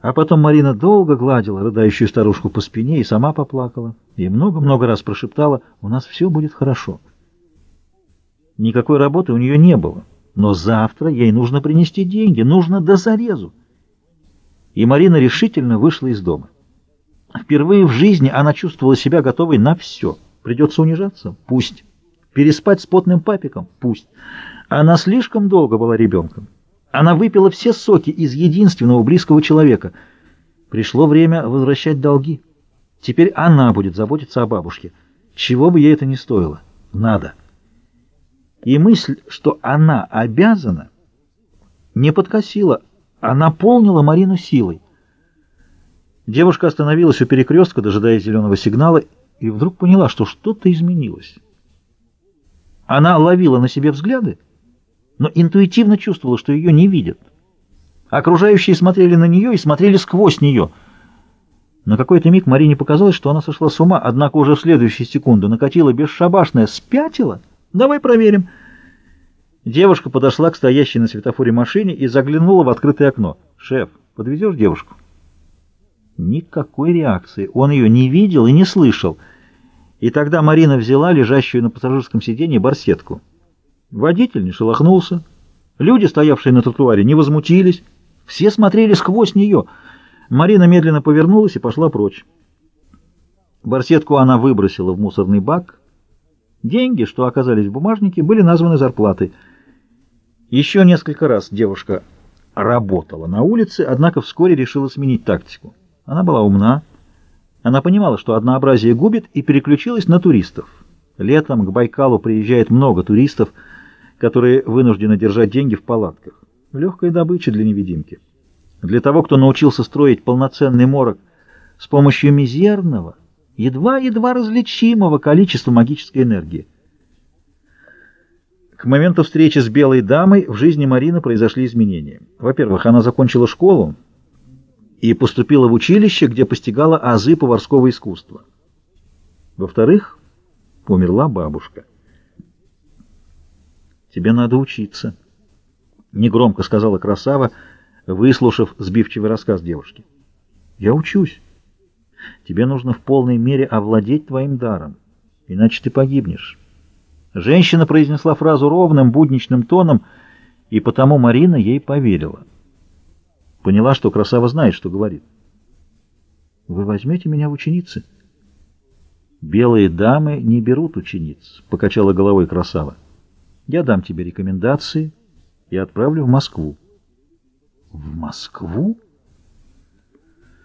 А потом Марина долго гладила рыдающую старушку по спине и сама поплакала, и много-много раз прошептала «У нас все будет хорошо». Никакой работы у нее не было, но завтра ей нужно принести деньги, нужно до зарезу. И Марина решительно вышла из дома. Впервые в жизни она чувствовала себя готовой на все. Придется унижаться? Пусть. Переспать с потным папиком? Пусть. Она слишком долго была ребенком. Она выпила все соки из единственного близкого человека. Пришло время возвращать долги. Теперь она будет заботиться о бабушке. Чего бы ей это ни стоило. Надо. И мысль, что она обязана, не подкосила, а наполнила Марину силой. Девушка остановилась у перекрестка, дожидаясь зеленого сигнала, и вдруг поняла, что что-то изменилось. Она ловила на себе взгляды, но интуитивно чувствовала, что ее не видят. Окружающие смотрели на нее и смотрели сквозь нее. На какой-то миг Марине показалось, что она сошла с ума, однако уже в следующую секунду накатила бесшабашная «Спятила? Давай проверим». Девушка подошла к стоящей на светофоре машине и заглянула в открытое окно. «Шеф, подвезешь девушку?» Никакой реакции. Он ее не видел и не слышал. И тогда Марина взяла лежащую на пассажирском сиденье барсетку. Водитель не шелохнулся. Люди, стоявшие на тротуаре, не возмутились. Все смотрели сквозь нее. Марина медленно повернулась и пошла прочь. Барсетку она выбросила в мусорный бак. Деньги, что оказались в бумажнике, были названы зарплатой. Еще несколько раз девушка работала на улице, однако вскоре решила сменить тактику. Она была умна. Она понимала, что однообразие губит, и переключилась на туристов. Летом к Байкалу приезжает много туристов – которые вынуждены держать деньги в палатках. Легкая добыча для невидимки. Для того, кто научился строить полноценный морок с помощью мизерного, едва-едва различимого количества магической энергии. К моменту встречи с белой дамой в жизни Марины произошли изменения. Во-первых, она закончила школу и поступила в училище, где постигала азы поварского искусства. Во-вторых, умерла бабушка. Тебе надо учиться. Негромко сказала красава, выслушав сбивчивый рассказ девушки. Я учусь. Тебе нужно в полной мере овладеть твоим даром, иначе ты погибнешь. Женщина произнесла фразу ровным, будничным тоном, и потому Марина ей поверила. Поняла, что красава знает, что говорит. «Вы возьмете меня в ученицы?» «Белые дамы не берут учениц», — покачала головой красава. Я дам тебе рекомендации и отправлю в Москву. В Москву?